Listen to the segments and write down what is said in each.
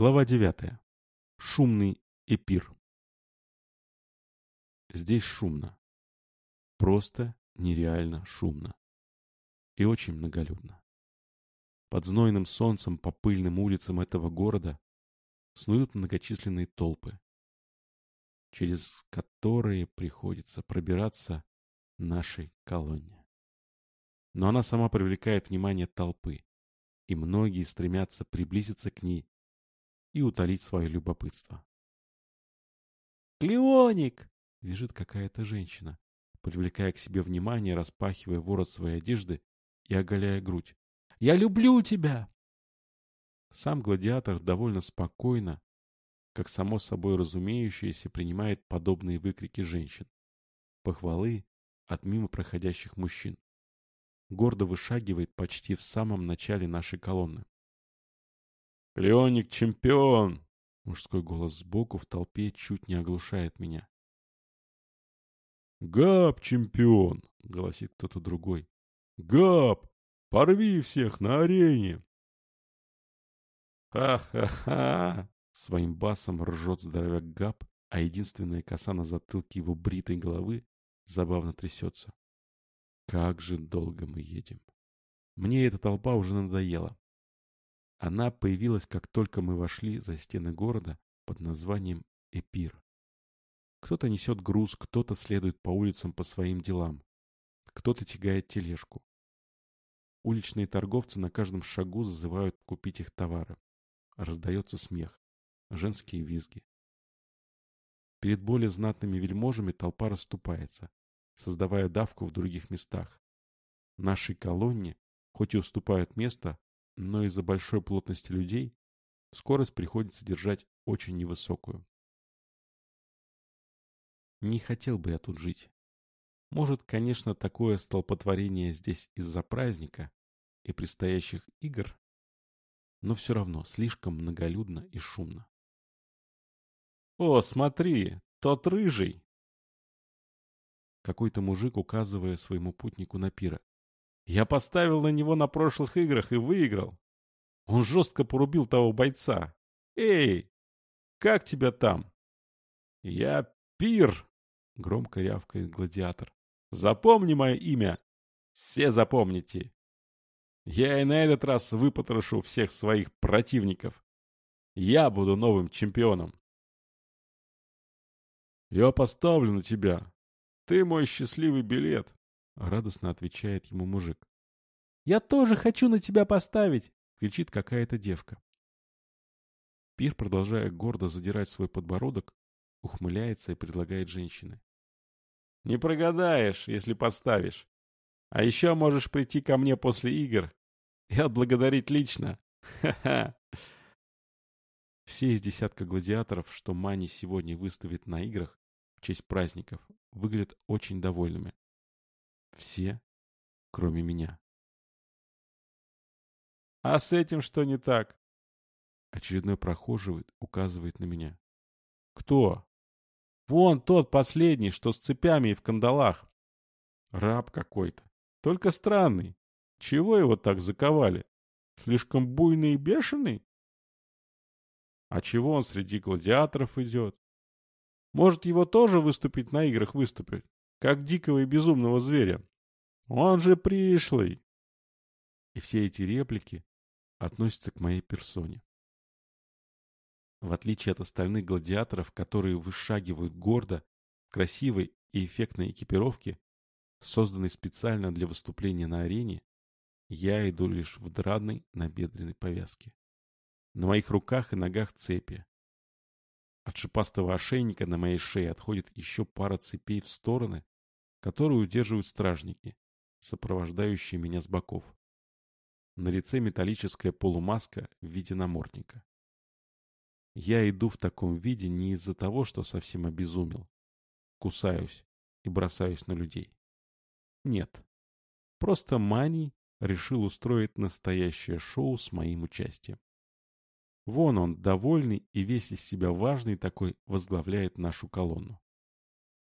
Глава 9. Шумный эпир. Здесь шумно. Просто нереально шумно. И очень многолюдно. Под знойным солнцем по пыльным улицам этого города снуют многочисленные толпы, через которые приходится пробираться нашей колонне. Но она сама привлекает внимание толпы, и многие стремятся приблизиться к ней и утолить свое любопытство. «Клеоник!» — вяжет какая-то женщина, привлекая к себе внимание, распахивая ворот своей одежды и оголяя грудь. «Я люблю тебя!» Сам гладиатор довольно спокойно, как само собой разумеющееся, принимает подобные выкрики женщин. Похвалы от мимо проходящих мужчин. Гордо вышагивает почти в самом начале нашей колонны. «Леоник чемпион!» Мужской голос сбоку в толпе чуть не оглушает меня. «Габ чемпион!» — голосит кто-то другой. «Габ! Порви всех на арене!» «Ха-ха-ха!» — своим басом ржет здоровяк Габ, а единственная коса на затылке его бритой головы забавно трясется. Как же долго мы едем. Мне эта толпа уже надоела. Она появилась, как только мы вошли за стены города под названием Эпир. Кто-то несет груз, кто-то следует по улицам по своим делам, кто-то тягает тележку. Уличные торговцы на каждом шагу зазывают купить их товары. Раздается смех, женские визги. Перед более знатными вельможами толпа расступается, создавая давку в других местах. Нашей колонне, хоть и уступают место, но из-за большой плотности людей скорость приходится держать очень невысокую. Не хотел бы я тут жить. Может, конечно, такое столпотворение здесь из-за праздника и предстоящих игр, но все равно слишком многолюдно и шумно. «О, смотри, тот рыжий!» Какой-то мужик, указывая своему путнику на пира. Я поставил на него на прошлых играх и выиграл. Он жестко порубил того бойца. Эй, как тебя там? Я Пир, громко рявкает гладиатор. Запомни мое имя. Все запомните. Я и на этот раз выпотрошу всех своих противников. Я буду новым чемпионом. Я поставлю на тебя. Ты мой счастливый билет. Радостно отвечает ему мужик. «Я тоже хочу на тебя поставить!» кричит какая-то девка. Пир, продолжая гордо задирать свой подбородок, ухмыляется и предлагает женщине. «Не прогадаешь, если поставишь. А еще можешь прийти ко мне после игр и отблагодарить лично. Ха-ха!» Все из десятка гладиаторов, что Мани сегодня выставит на играх в честь праздников, выглядят очень довольными. Все, кроме меня. «А с этим что не так?» Очередной прохожий указывает на меня. «Кто?» «Вон тот последний, что с цепями и в кандалах. Раб какой-то. Только странный. Чего его так заковали? Слишком буйный и бешеный?» «А чего он среди гладиаторов идет? Может, его тоже выступить на играх выступить, как дикого и безумного зверя? Он же пришлый!» И все эти реплики относится к моей персоне. В отличие от остальных гладиаторов, которые вышагивают гордо, красивой и эффектной экипировке, созданной специально для выступления на арене, я иду лишь в драной набедренной повязке. На моих руках и ногах цепи. От шипастого ошейника на моей шее отходит еще пара цепей в стороны, которые удерживают стражники, сопровождающие меня с боков. На лице металлическая полумаска в виде намордника. Я иду в таком виде не из-за того, что совсем обезумел. Кусаюсь и бросаюсь на людей. Нет. Просто Мани решил устроить настоящее шоу с моим участием. Вон он, довольный и весь из себя важный такой, возглавляет нашу колонну.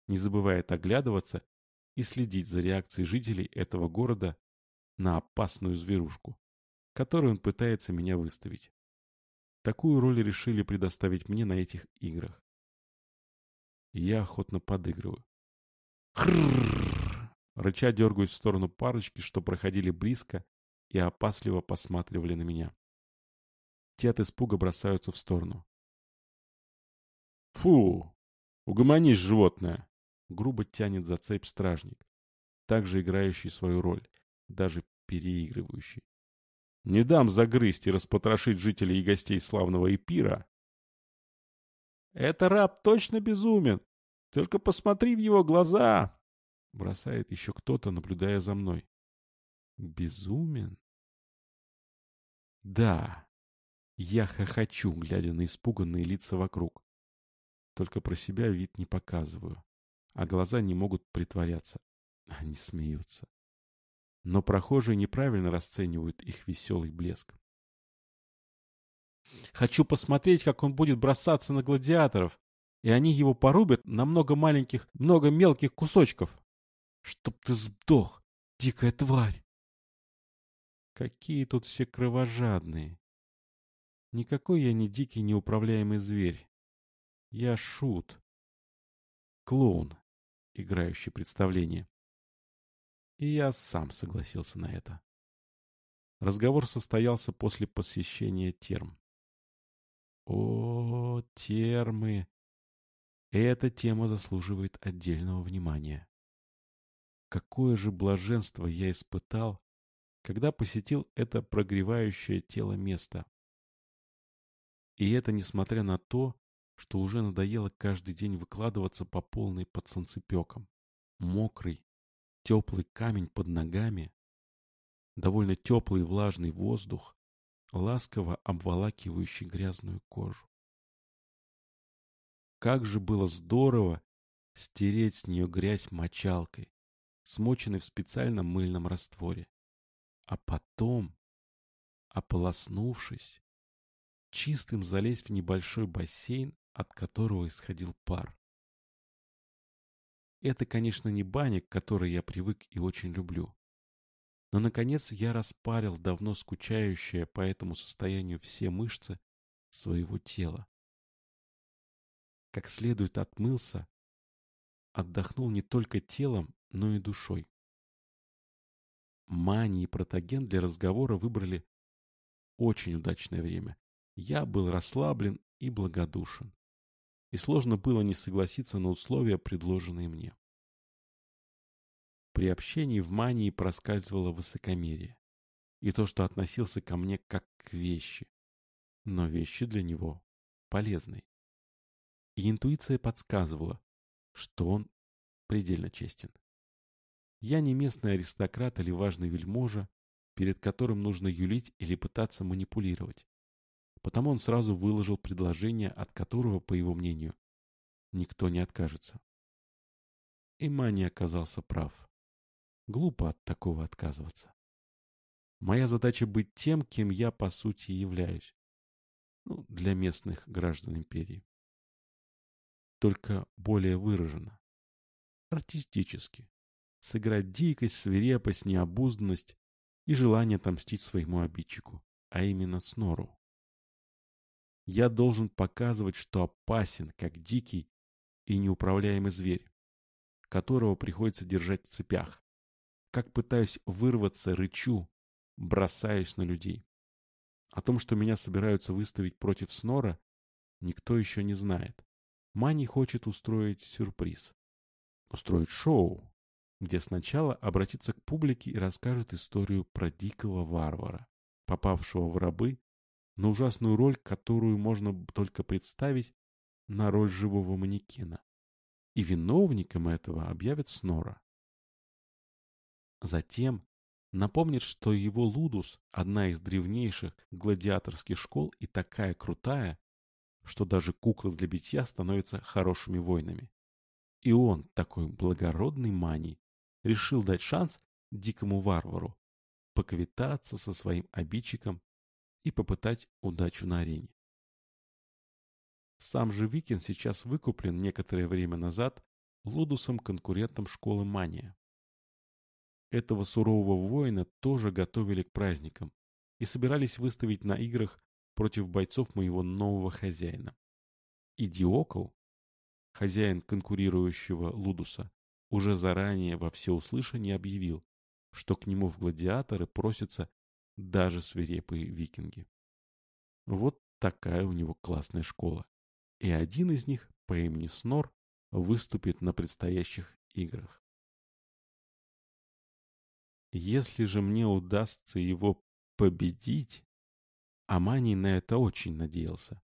Не забывает оглядываться и следить за реакцией жителей этого города на опасную зверушку которую он пытается меня выставить. Такую роль решили предоставить мне на этих играх. Я охотно подыгрываю. Хррррр! Рыча дергаюсь в сторону парочки, что проходили близко и опасливо посматривали на меня. Те от испуга бросаются в сторону. «Фу! Угомонись, животное!» Грубо тянет за цепь стражник, также играющий свою роль, даже переигрывающий. «Не дам загрызть и распотрошить жителей и гостей славного Эпира!» «Это раб точно безумен! Только посмотри в его глаза!» Бросает еще кто-то, наблюдая за мной. «Безумен?» «Да!» Я хохочу, глядя на испуганные лица вокруг. Только про себя вид не показываю, а глаза не могут притворяться. Они смеются. Но прохожие неправильно расценивают их веселый блеск. Хочу посмотреть, как он будет бросаться на гладиаторов, и они его порубят на много маленьких, много мелких кусочков. Чтоб ты сдох, дикая тварь! Какие тут все кровожадные. Никакой я не дикий неуправляемый зверь. Я шут. Клоун, играющий представление. И я сам согласился на это. Разговор состоялся после посещения терм. О, термы! Эта тема заслуживает отдельного внимания. Какое же блаженство я испытал, когда посетил это прогревающее тело место. И это несмотря на то, что уже надоело каждый день выкладываться по полной под солнцепеком. Мокрый, теплый камень под ногами, довольно теплый влажный воздух, ласково обволакивающий грязную кожу. Как же было здорово стереть с нее грязь мочалкой, смоченной в специальном мыльном растворе. А потом, ополоснувшись, чистым залезть в небольшой бассейн от которого исходил пар. Это, конечно, не баня, к которой я привык и очень люблю. Но, наконец, я распарил давно скучающие по этому состоянию все мышцы своего тела. Как следует отмылся, отдохнул не только телом, но и душой. Мани и протоген для разговора выбрали очень удачное время. Я был расслаблен и благодушен и сложно было не согласиться на условия, предложенные мне. При общении в мании проскальзывало высокомерие и то, что относился ко мне как к вещи, но вещи для него полезной. И интуиция подсказывала, что он предельно честен. Я не местный аристократ или важный вельможа, перед которым нужно юлить или пытаться манипулировать. Потому он сразу выложил предложение, от которого, по его мнению, никто не откажется. И Мани оказался прав. Глупо от такого отказываться. Моя задача быть тем, кем я по сути являюсь. Ну, для местных граждан империи. Только более выраженно. Артистически. Сыграть дикость, свирепость, необузданность и желание отомстить своему обидчику, а именно Снору. Я должен показывать, что опасен, как дикий и неуправляемый зверь, которого приходится держать в цепях. Как пытаюсь вырваться, рычу, бросаюсь на людей. О том, что меня собираются выставить против Снора, никто еще не знает. Мани хочет устроить сюрприз. Устроить шоу, где сначала обратится к публике и расскажет историю про дикого варвара, попавшего в рабы на ужасную роль, которую можно только представить на роль живого манекена. И виновником этого объявят Снора. Затем напомнит, что его Лудус – одна из древнейших гладиаторских школ и такая крутая, что даже куклы для битья становятся хорошими воинами. И он, такой благородный маний, решил дать шанс дикому варвару поквитаться со своим обидчиком и попытать удачу на арене. Сам же Викин сейчас выкуплен некоторое время назад Лудусом-конкурентом школы Мания. Этого сурового воина тоже готовили к праздникам и собирались выставить на играх против бойцов моего нового хозяина. И Диокл, хозяин конкурирующего Лудуса, уже заранее во всеуслышание объявил, что к нему в гладиаторы просятся даже свирепые викинги. Вот такая у него классная школа. И один из них по имени Снор выступит на предстоящих играх. Если же мне удастся его победить, Аманий на это очень надеялся.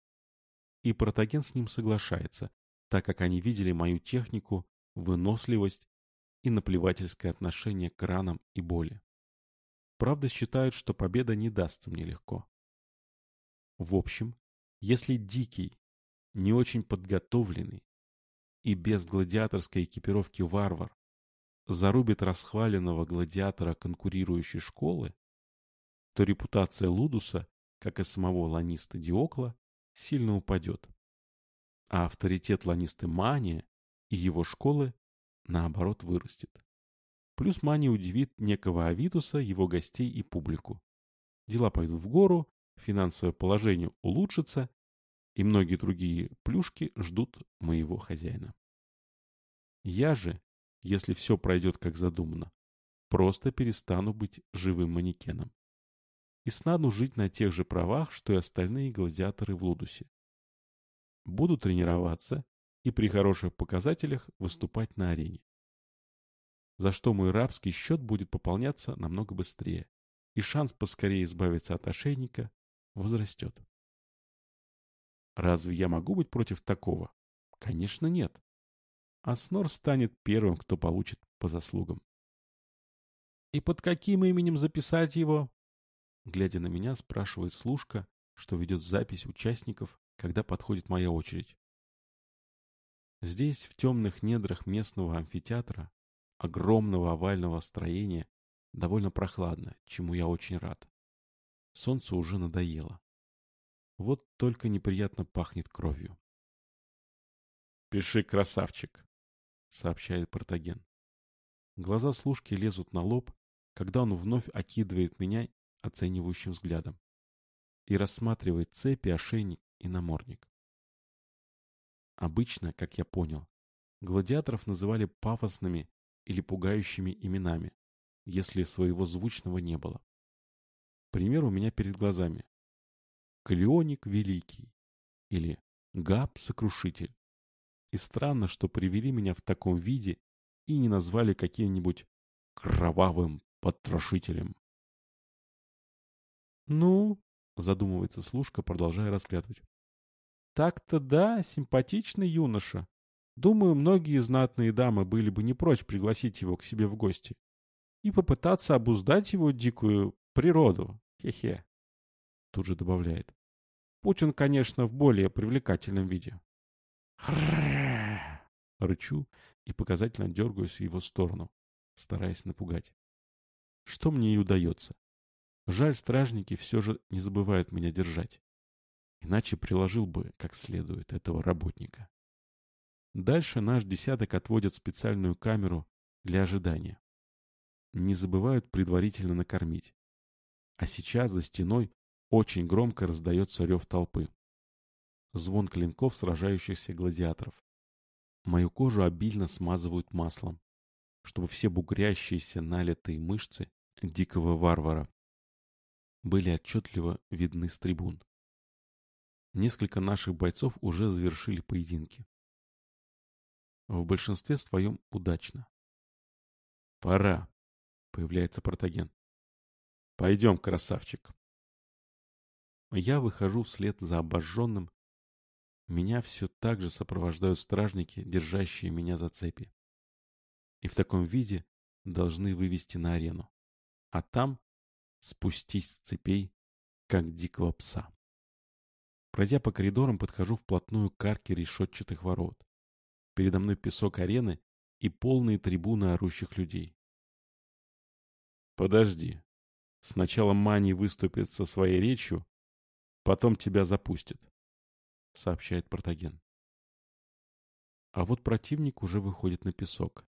И Протаген с ним соглашается, так как они видели мою технику, выносливость и наплевательское отношение к ранам и боли. Правда, считают, что победа не дастся мне легко. В общем, если дикий, не очень подготовленный и без гладиаторской экипировки варвар зарубит расхваленного гладиатора конкурирующей школы, то репутация Лудуса, как и самого ланиста Диокла, сильно упадет. А авторитет ланисты Мания и его школы, наоборот, вырастет. Плюс Мания удивит некого Авитуса, его гостей и публику. Дела пойдут в гору, финансовое положение улучшится, и многие другие плюшки ждут моего хозяина. Я же, если все пройдет как задумано, просто перестану быть живым манекеном. И стану жить на тех же правах, что и остальные гладиаторы в Лудусе. Буду тренироваться и при хороших показателях выступать на арене. За что мой рабский счет будет пополняться намного быстрее, и шанс поскорее избавиться от ошейника возрастет. Разве я могу быть против такого? Конечно, нет. А Снор станет первым, кто получит по заслугам. «И под каким именем записать его?» Глядя на меня, спрашивает служка, что ведет запись участников, когда подходит моя очередь. Здесь, в темных недрах местного амфитеатра, огромного овального строения, довольно прохладно, чему я очень рад. Солнце уже надоело. Вот только неприятно пахнет кровью. «Пиши, красавчик!» — сообщает Протаген. Глаза служки лезут на лоб, когда он вновь окидывает меня оценивающим взглядом и рассматривает цепи, ошейник и намордник. Обычно, как я понял, гладиаторов называли пафосными или пугающими именами, если своего звучного не было. Пример у меня перед глазами. Клеоник Великий или Габ Сокрушитель. И странно, что привели меня в таком виде и не назвали каким-нибудь кровавым потрошителем. «Ну?» — задумывается служка, продолжая разглядывать. «Так-то да, симпатичный юноша. Думаю, многие знатные дамы были бы не прочь пригласить его к себе в гости и попытаться обуздать его дикую природу. Хе-хе тут же добавляет. Путин, конечно, в более привлекательном виде. Рычу и показательно дергаюсь в его сторону, стараясь напугать. Что мне и удается. Жаль, стражники все же не забывают меня держать. Иначе приложил бы как следует этого работника. Дальше наш десяток отводит специальную камеру для ожидания. Не забывают предварительно накормить. А сейчас за стеной очень громко раздается рев толпы. Звон клинков сражающихся гладиаторов. Мою кожу обильно смазывают маслом, чтобы все бугрящиеся налитые мышцы дикого варвара были отчетливо видны с трибун. Несколько наших бойцов уже завершили поединки. В большинстве своем удачно. «Пора», — появляется Протаген. «Пойдем, красавчик». Я выхожу вслед за обожженным. Меня все так же сопровождают стражники, держащие меня за цепи. И в таком виде должны вывести на арену. А там спустись с цепей, как дикого пса. Пройдя по коридорам, подхожу вплотную к арке решетчатых ворот. Передо мной песок арены и полные трибуны орущих людей. Подожди. Сначала Мани выступит со своей речью, Потом тебя запустят, сообщает Протаген. А вот противник уже выходит на песок.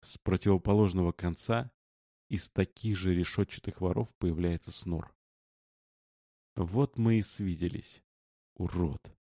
С противоположного конца из таких же решетчатых воров появляется снор. Вот мы и свиделись. Урод.